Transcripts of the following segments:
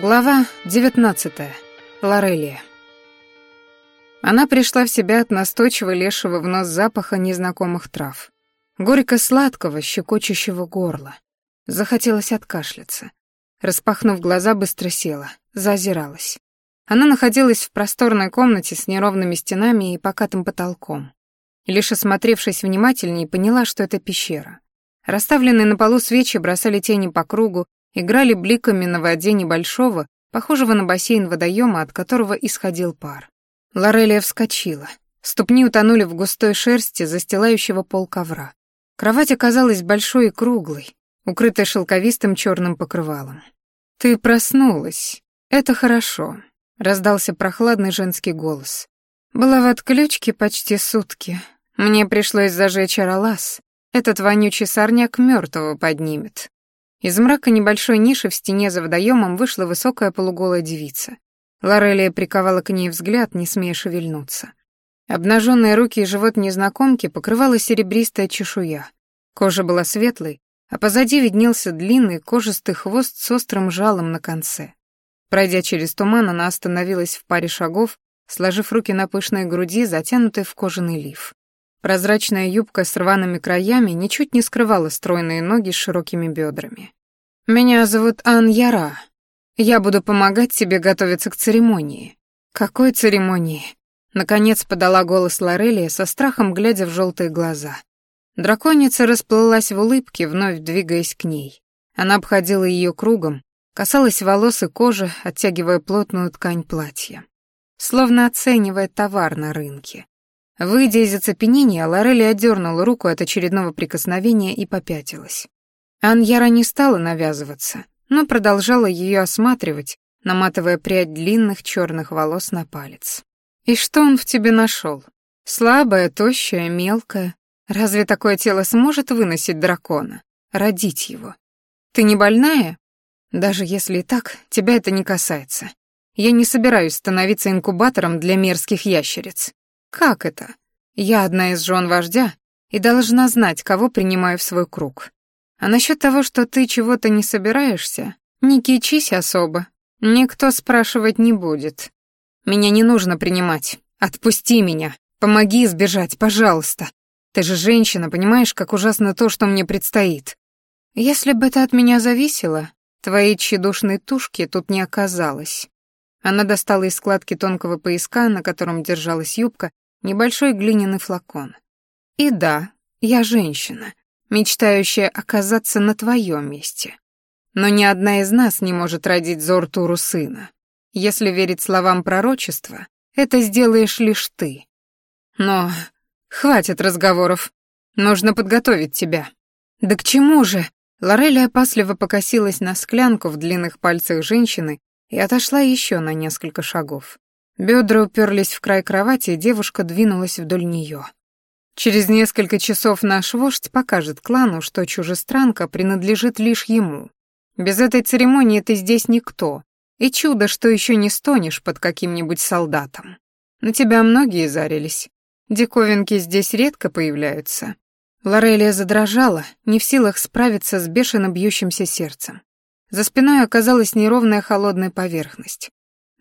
Глава 19. Лорелия. Она пришла в себя от настойчиво лезшего в нос запаха незнакомых трав. Горько-сладкого, щекочущего горла. Захотелось откашляться. Распахнув глаза, быстро села, зазиралась. Она находилась в просторной комнате с неровными стенами и покатым потолком. Лишь осмотревшись внимательнее, поняла, что это пещера. Расставленные на полу свечи бросали тени по кругу, играли бликами на воде небольшого, похожего на бассейн водоема, от которого исходил пар. Лорелия вскочила. Ступни утонули в густой шерсти застилающего пол ковра. Кровать оказалась большой и круглой, укрытая шелковистым черным покрывалом. «Ты проснулась. Это хорошо», — раздался прохладный женский голос. «Была в отключке почти сутки. Мне пришлось зажечь аралас. Этот вонючий сорняк мертвого поднимет. Из мрака небольшой ниши в стене за водоемом вышла высокая полуголая девица. Лорелия приковала к ней взгляд, не смея шевельнуться. Обнаженные руки и живот незнакомки покрывала серебристая чешуя. Кожа была светлой, а позади виднелся длинный кожистый хвост с острым жалом на конце. Пройдя через туман, она остановилась в паре шагов, сложив руки на пышной груди, затянутой в кожаный лиф. Прозрачная юбка с рваными краями ничуть не скрывала стройные ноги с широкими бедрами. «Меня зовут Ан Яра. Я буду помогать тебе готовиться к церемонии». «Какой церемонии?» Наконец подала голос Лорелия со страхом, глядя в желтые глаза. Драконица расплылась в улыбке, вновь двигаясь к ней. Она обходила ее кругом, касалась волос и кожи, оттягивая плотную ткань платья. Словно оценивая товар на рынке. Выйдя из оцепенения, Лорелли отдернула руку от очередного прикосновения и попятилась. Аньяра не стала навязываться, но продолжала ее осматривать, наматывая прядь длинных черных волос на палец. «И что он в тебе нашел? Слабая, тощая, мелкая. Разве такое тело сможет выносить дракона? Родить его? Ты не больная? Даже если и так, тебя это не касается. Я не собираюсь становиться инкубатором для мерзких ящериц. Как это? Я одна из жен вождя и должна знать, кого принимаю в свой круг. А насчет того, что ты чего-то не собираешься, не кичись особо. Никто спрашивать не будет. Меня не нужно принимать. Отпусти меня. Помоги сбежать, пожалуйста. Ты же женщина, понимаешь, как ужасно то, что мне предстоит. Если бы это от меня зависело, твоей тщедушной тушки тут не оказалось. Она достала из складки тонкого пояска, на котором держалась юбка, небольшой глиняный флакон. И да, я женщина, мечтающая оказаться на твоем месте. Но ни одна из нас не может родить Зортуру сына. Если верить словам пророчества, это сделаешь лишь ты. Но хватит разговоров. Нужно подготовить тебя. Да к чему же? Лорелли опасливо покосилась на склянку в длинных пальцах женщины и отошла еще на несколько шагов. Бедра уперлись в край кровати, и девушка двинулась вдоль нее. Через несколько часов наш вождь покажет клану, что чужестранка принадлежит лишь ему. Без этой церемонии ты здесь никто, и чудо, что еще не стонешь под каким-нибудь солдатом. На тебя многие зарились. Диковинки здесь редко появляются. Лорелия задрожала, не в силах справиться с бешено бьющимся сердцем. За спиной оказалась неровная холодная поверхность.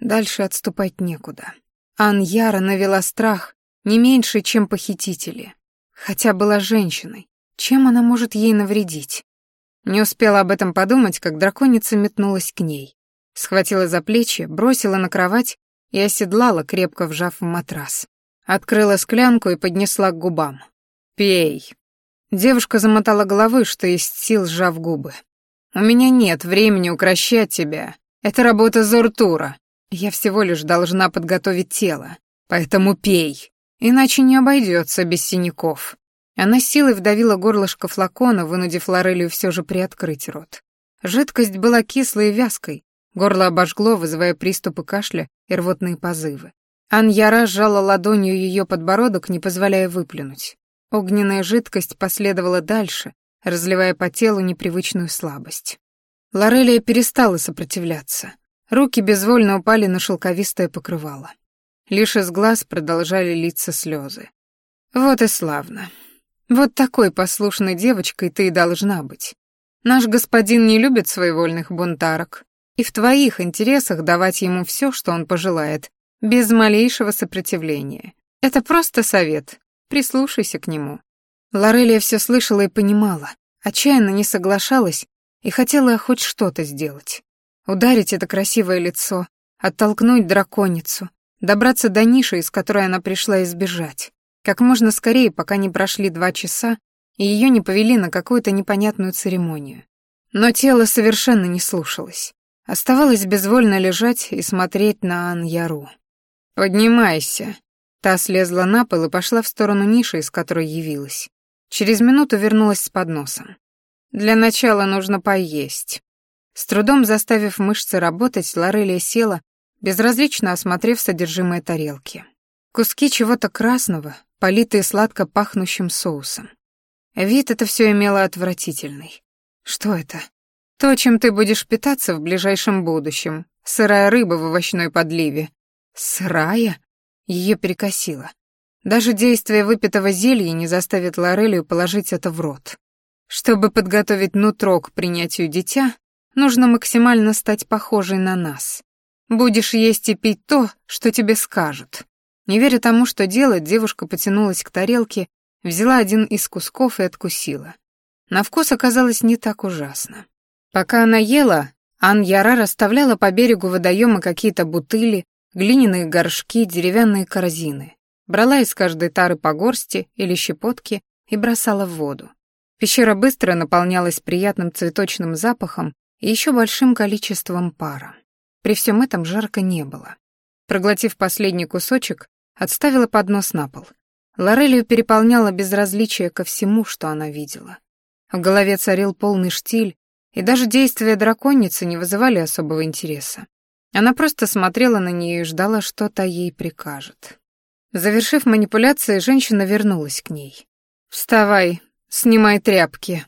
Дальше отступать некуда. Ан Яра навела страх не меньше, чем похитители. Хотя была женщиной. Чем она может ей навредить? Не успела об этом подумать, как драконица метнулась к ней. Схватила за плечи, бросила на кровать и оседлала, крепко вжав в матрас. Открыла склянку и поднесла к губам. «Пей». Девушка замотала головой, что есть сил, сжав губы. «У меня нет времени укращать тебя. Это работа Зортура. Я всего лишь должна подготовить тело, поэтому пей, иначе не обойдется без синяков». Она силой вдавила горлышко флакона, вынудив Лорелию все же приоткрыть рот. Жидкость была кислой и вязкой, горло обожгло, вызывая приступы кашля и рвотные позывы. Аньяра сжала ладонью ее подбородок, не позволяя выплюнуть. Огненная жидкость последовала дальше, разливая по телу непривычную слабость. Лорелия перестала сопротивляться. Руки безвольно упали на шелковистое покрывало. Лишь из глаз продолжали литься слезы. Вот и славно. Вот такой послушной девочкой ты и должна быть. Наш господин не любит своевольных бунтарок. И в твоих интересах давать ему все, что он пожелает, без малейшего сопротивления. Это просто совет. Прислушайся к нему. Лорелия все слышала и понимала, отчаянно не соглашалась и хотела хоть что-то сделать. Ударить это красивое лицо, оттолкнуть драконицу, добраться до ниши, из которой она пришла избежать. Как можно скорее, пока не прошли два часа, и ее не повели на какую-то непонятную церемонию. Но тело совершенно не слушалось. Оставалось безвольно лежать и смотреть на Ан-Яру. «Поднимайся». Та слезла на пол и пошла в сторону ниши, из которой явилась. Через минуту вернулась с подносом. «Для начала нужно поесть». С трудом заставив мышцы работать, Лорелия села, безразлично осмотрев содержимое тарелки. Куски чего-то красного, политые сладко пахнущим соусом. Вид это все имело отвратительный. Что это? То, чем ты будешь питаться в ближайшем будущем. Сырая рыба в овощной подливе. Сырая? Ее перекосило. Даже действие выпитого зелья не заставит Лорелию положить это в рот. Чтобы подготовить нутро к принятию дитя, нужно максимально стать похожей на нас. Будешь есть и пить то, что тебе скажут. Не веря тому, что делать, девушка потянулась к тарелке, взяла один из кусков и откусила. На вкус оказалось не так ужасно. Пока она ела, Ан Яра расставляла по берегу водоема какие-то бутыли, глиняные горшки, деревянные корзины. Брала из каждой тары по горсти или щепотки и бросала в воду. Пещера быстро наполнялась приятным цветочным запахом и еще большим количеством пара. При всем этом жарко не было. Проглотив последний кусочек, Отставила поднос на пол. Лорелию переполняло безразличие ко всему, что она видела. В голове царил полный штиль, и даже действия драконицы не вызывали особого интереса. Она просто смотрела на нее и ждала, что та ей прикажет. Завершив манипуляции, женщина вернулась к ней. «Вставай, снимай тряпки».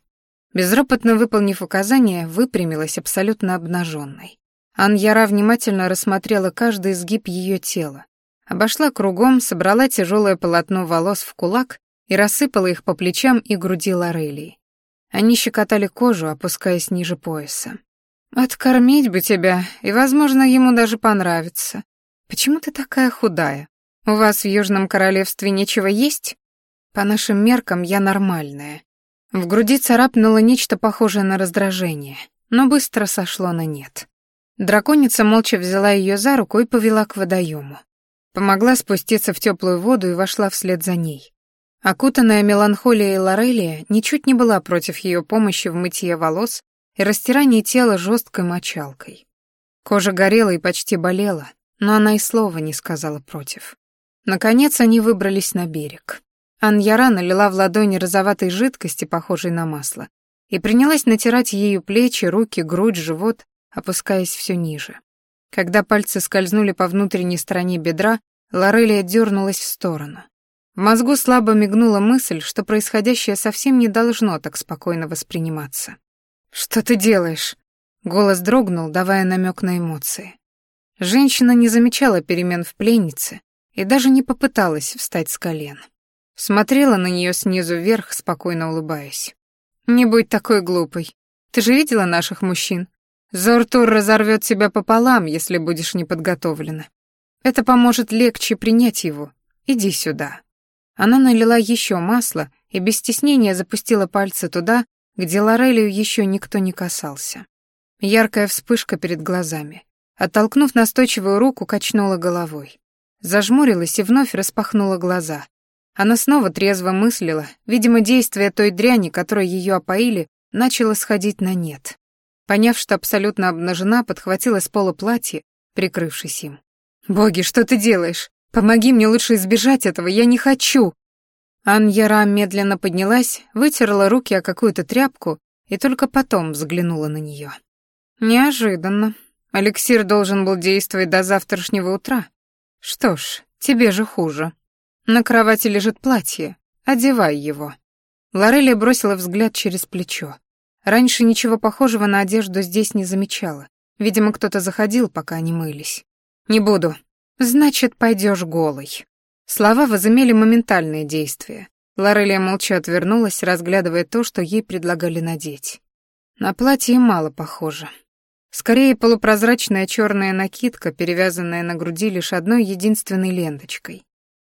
Безропотно выполнив указание, выпрямилась абсолютно обнаженной. Аньяра внимательно рассмотрела каждый изгиб ее тела, Обошла кругом, собрала тяжелое полотно волос в кулак и рассыпала их по плечам и груди Лорелии. Они щекотали кожу, опускаясь ниже пояса. «Откормить бы тебя, и, возможно, ему даже понравится. Почему ты такая худая? У вас в Южном Королевстве нечего есть? По нашим меркам я нормальная». В груди царапнуло нечто похожее на раздражение, но быстро сошло на нет. Драконица молча взяла ее за руку и повела к водоему. Помогла спуститься в теплую воду и вошла вслед за ней. Окутанная меланхолией Лорелия ничуть не была против ее помощи в мытье волос и растирании тела жесткой мочалкой. Кожа горела и почти болела, но она и слова не сказала против. Наконец они выбрались на берег. Аньяра налила в ладони розоватой жидкости, похожей на масло, и принялась натирать ею плечи, руки, грудь, живот, опускаясь все ниже. Когда пальцы скользнули по внутренней стороне бедра, Лорелия дернулась в сторону. В мозгу слабо мигнула мысль, что происходящее совсем не должно так спокойно восприниматься. «Что ты делаешь?» Голос дрогнул, давая намек на эмоции. Женщина не замечала перемен в пленнице и даже не попыталась встать с колен. Смотрела на нее снизу вверх, спокойно улыбаясь. «Не будь такой глупой. Ты же видела наших мужчин? Зортур разорвет тебя пополам, если будешь неподготовлена. Это поможет легче принять его. Иди сюда». Она налила еще масло и без стеснения запустила пальцы туда, где Лорелию еще никто не касался. Яркая вспышка перед глазами. Оттолкнув настойчивую руку, качнула головой. Зажмурилась и вновь распахнула глаза. Она снова трезво мыслила, видимо, действие той дряни, которой ее опоили, начало сходить на нет. Поняв, что абсолютно обнажена, подхватила с пола платье, прикрывшись им. «Боги, что ты делаешь? Помоги мне лучше избежать этого, я не хочу!» Аньяра медленно поднялась, вытерла руки о какую-то тряпку и только потом взглянула на нее. «Неожиданно. Эликсир должен был действовать до завтрашнего утра. Что ж, тебе же хуже. На кровати лежит платье. Одевай его». Лорелия бросила взгляд через плечо. Раньше ничего похожего на одежду здесь не замечала. Видимо, кто-то заходил, пока они мылись. «Не буду». «Значит, пойдешь голой». Слова возымели моментальное действие. Лорелия молча отвернулась, разглядывая то, что ей предлагали надеть. На платье мало похоже. Скорее полупрозрачная черная накидка, перевязанная на груди лишь одной единственной ленточкой.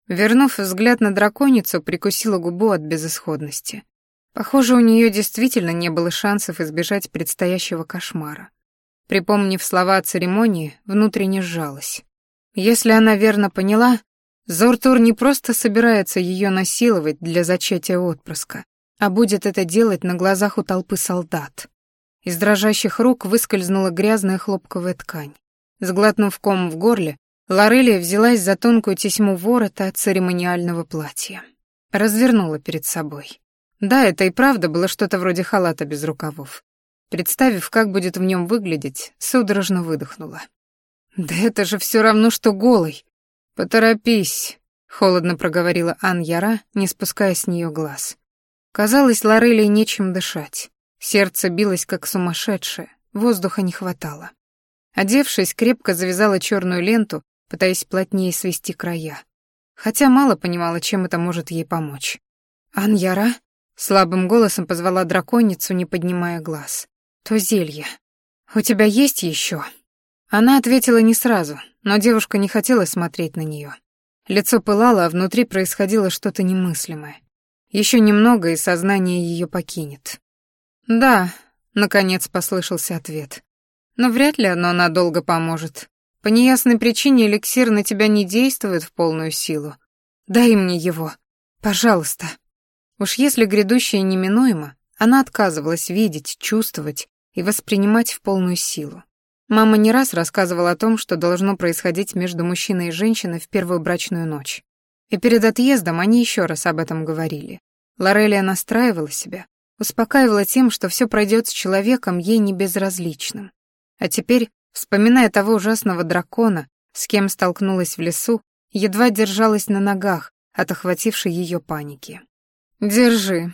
Вернув взгляд на драконицу, прикусила губу от безысходности. Похоже, у нее действительно не было шансов избежать предстоящего кошмара. Припомнив слова о церемонии, внутренне сжалась. Если она верно поняла, Зортур не просто собирается ее насиловать для зачатия отпрыска, а будет это делать на глазах у толпы солдат. Из дрожащих рук выскользнула грязная хлопковая ткань. Сглотнув ком в горле, Лорелия взялась за тонкую тесьму ворота от церемониального платья. Развернула перед собой. Да, это и правда было что-то вроде халата без рукавов. Представив, как будет в нем выглядеть, судорожно выдохнула. «Да это же все равно, что голый!» «Поторопись», — холодно проговорила Ан Яра, не спуская с нее глаз. Казалось, Лорелии нечем дышать. Сердце билось, как сумасшедшее, воздуха не хватало. Одевшись, крепко завязала черную ленту, пытаясь плотнее свести края. Хотя мало понимала, чем это может ей помочь. «Ан Яра?» — слабым голосом позвала драконицу, не поднимая глаз. «То зелье. У тебя есть еще?» Она ответила не сразу, но девушка не хотела смотреть на нее. Лицо пылало, а внутри происходило что-то немыслимое. Еще немного, и сознание ее покинет. «Да», — наконец послышался ответ. «Но вряд ли оно надолго поможет. По неясной причине эликсир на тебя не действует в полную силу. Дай мне его. Пожалуйста». Уж если грядущее неминуемо, она отказывалась видеть, чувствовать и воспринимать в полную силу. Мама не раз рассказывала о том, что должно происходить между мужчиной и женщиной в первую брачную ночь. И перед отъездом они еще раз об этом говорили. Лорелия настраивала себя, успокаивала тем, что все пройдет с человеком ей не безразличным. А теперь, вспоминая того ужасного дракона, с кем столкнулась в лесу, едва держалась на ногах от охватившей ее паники. «Держи».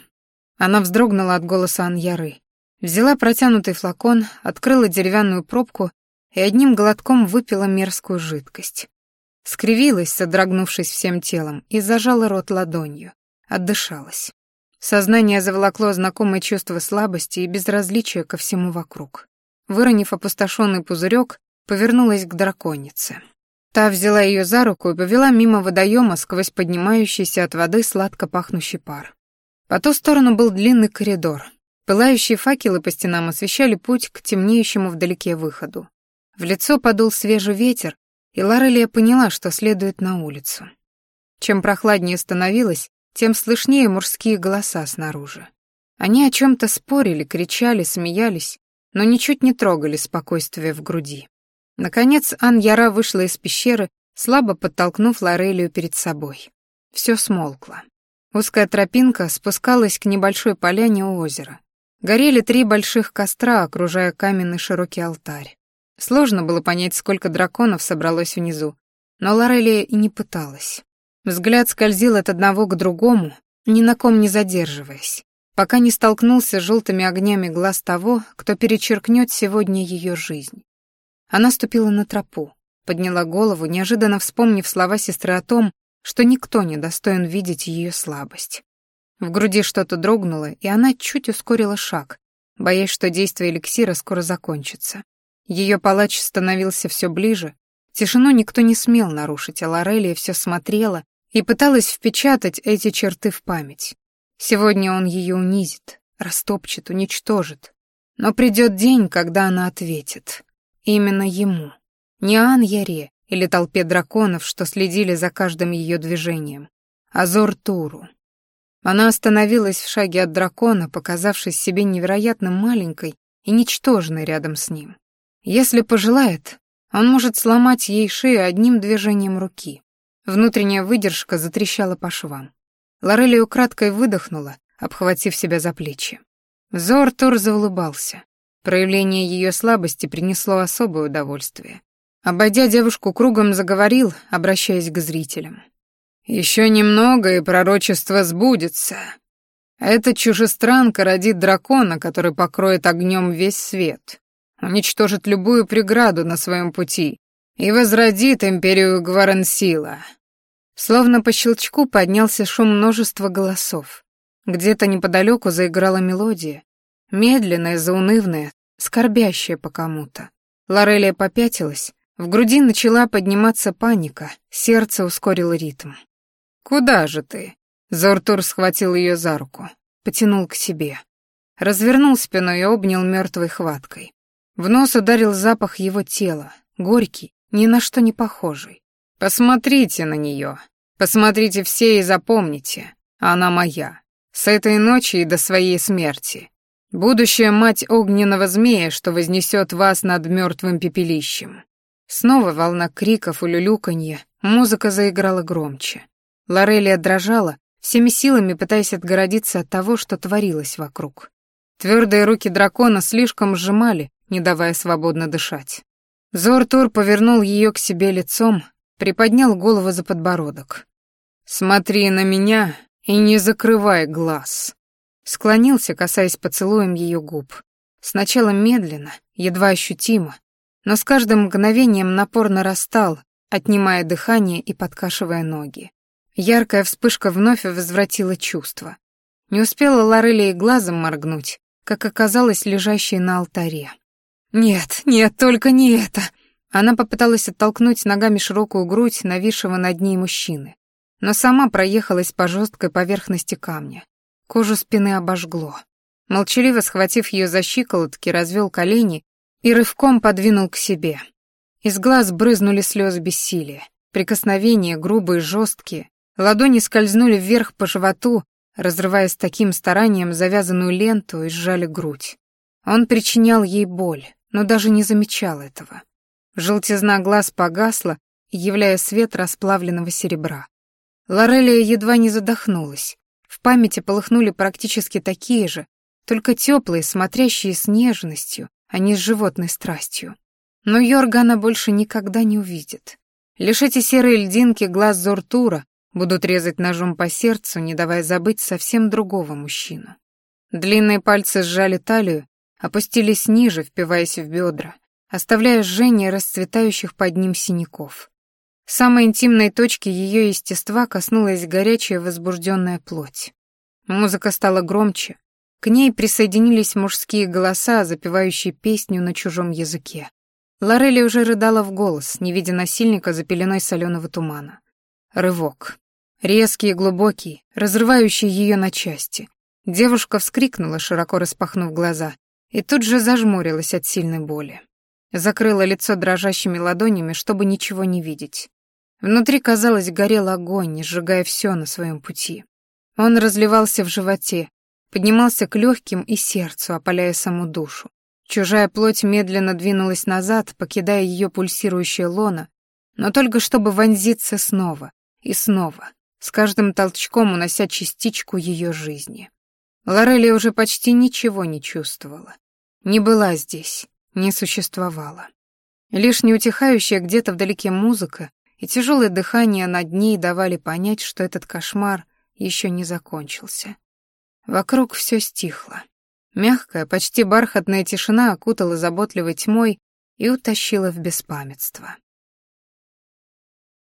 Она вздрогнула от голоса Аньяры. Взяла протянутый флакон, открыла деревянную пробку и одним глотком выпила мерзкую жидкость. Скривилась, содрогнувшись всем телом, и зажала рот ладонью. Отдышалась. Сознание заволокло знакомое чувство слабости и безразличия ко всему вокруг. Выронив опустошенный пузырек, повернулась к драконице. Та взяла ее за руку и повела мимо водоема сквозь поднимающийся от воды сладко пахнущий пар. По ту сторону был длинный коридор, Пылающие факелы по стенам освещали путь к темнеющему вдалеке выходу. В лицо подул свежий ветер, и Лорелия поняла, что следует на улицу. Чем прохладнее становилось, тем слышнее мужские голоса снаружи. Они о чем-то спорили, кричали, смеялись, но ничуть не трогали спокойствие в груди. Наконец Ан-Яра вышла из пещеры, слабо подтолкнув Лорелию перед собой. Все смолкло. Узкая тропинка спускалась к небольшой поляне у озера. Горели три больших костра, окружая каменный широкий алтарь. Сложно было понять, сколько драконов собралось внизу, но Лорелия и не пыталась. Взгляд скользил от одного к другому, ни на ком не задерживаясь, пока не столкнулся с желтыми огнями глаз того, кто перечеркнет сегодня ее жизнь. Она ступила на тропу, подняла голову, неожиданно вспомнив слова сестры о том, что никто не достоин видеть ее слабость. В груди что-то дрогнуло, и она чуть ускорила шаг, боясь, что действие эликсира скоро закончится. Ее палач становился все ближе, тишину никто не смел нарушить, а Лорелия все смотрела и пыталась впечатать эти черты в память. Сегодня он ее унизит, растопчет, уничтожит. Но придет день, когда она ответит. Именно ему. Не Ан-Яре или толпе драконов, что следили за каждым ее движением, а Зор-Туру. Она остановилась в шаге от дракона, показавшись себе невероятно маленькой и ничтожной рядом с ним. Если пожелает, он может сломать ей шею одним движением руки. Внутренняя выдержка затрещала по швам. Лорелия украдкой выдохнула, обхватив себя за плечи. Зортур заулыбался. Проявление ее слабости принесло особое удовольствие. Обойдя девушку кругом, заговорил, обращаясь к зрителям. Еще немного, и пророчество сбудется. Эта чужестранка родит дракона, который покроет огнем весь свет, уничтожит любую преграду на своем пути и возродит империю Гваренсила. Словно по щелчку поднялся шум множества голосов. Где-то неподалеку заиграла мелодия, медленная, заунывная, скорбящее по кому-то. Лорелия попятилась, в груди начала подниматься паника, сердце ускорило ритм. «Куда же ты?» Зортур схватил ее за руку, потянул к себе. Развернул спину и обнял мертвой хваткой. В нос ударил запах его тела, горький, ни на что не похожий. «Посмотрите на нее, посмотрите все и запомните, она моя. С этой ночи и до своей смерти. Будущая мать огненного змея, что вознесет вас над мертвым пепелищем». Снова волна криков и люлюканья, музыка заиграла громче. Лорелия дрожала, всеми силами пытаясь отгородиться от того, что творилось вокруг. Твердые руки дракона слишком сжимали, не давая свободно дышать. Зортур повернул ее к себе лицом, приподнял голову за подбородок. «Смотри на меня и не закрывай глаз». Склонился, касаясь поцелуем ее губ. Сначала медленно, едва ощутимо, но с каждым мгновением напор нарастал, отнимая дыхание и подкашивая ноги. Яркая вспышка вновь возвратила чувство. Не успела Лорелия глазом моргнуть, как оказалась лежащей на алтаре. «Нет, нет, только не это!» Она попыталась оттолкнуть ногами широкую грудь нависшего над ней мужчины, но сама проехалась по жесткой поверхности камня. Кожу спины обожгло. Молчаливо схватив ее за щиколотки, развел колени и рывком подвинул к себе. Из глаз брызнули слезы бессилия. Прикосновения грубые, жесткие, ладони скользнули вверх по животу, разрывая с таким старанием завязанную ленту и сжали грудь. Он причинял ей боль, но даже не замечал этого. Желтизна глаз погасла, являя свет расплавленного серебра. Лорелия едва не задохнулась. В памяти полыхнули практически такие же, только теплые, смотрящие с нежностью, а не с животной страстью. Но Йорга она больше никогда не увидит. Лишь эти серые льдинки глаз Зортура будут резать ножом по сердцу, не давая забыть совсем другого мужчину. Длинные пальцы сжали талию, опустились ниже, впиваясь в бедра, оставляя жжение расцветающих под ним синяков. Самой интимной точки ее естества коснулась горячая возбужденная плоть. Музыка стала громче, к ней присоединились мужские голоса, запевающие песню на чужом языке. Лорелли уже рыдала в голос, не видя насильника за пеленой соленого тумана. Рывок. Резкий и глубокий, разрывающий ее на части. Девушка вскрикнула, широко распахнув глаза, и тут же зажмурилась от сильной боли. Закрыла лицо дрожащими ладонями, чтобы ничего не видеть. Внутри, казалось, горел огонь, сжигая все на своем пути. Он разливался в животе, поднимался к легким и сердцу, опаляя саму душу. Чужая плоть медленно двинулась назад, покидая ее пульсирующее лоно, но только чтобы вонзиться снова и снова, с каждым толчком унося частичку ее жизни. Лорелия уже почти ничего не чувствовала. Не была здесь, не существовала. Лишь неутихающая где-то вдалеке музыка и тяжелое дыхание над ней давали понять, что этот кошмар еще не закончился. Вокруг все стихло. Мягкая, почти бархатная тишина окутала заботливой тьмой и утащила в беспамятство.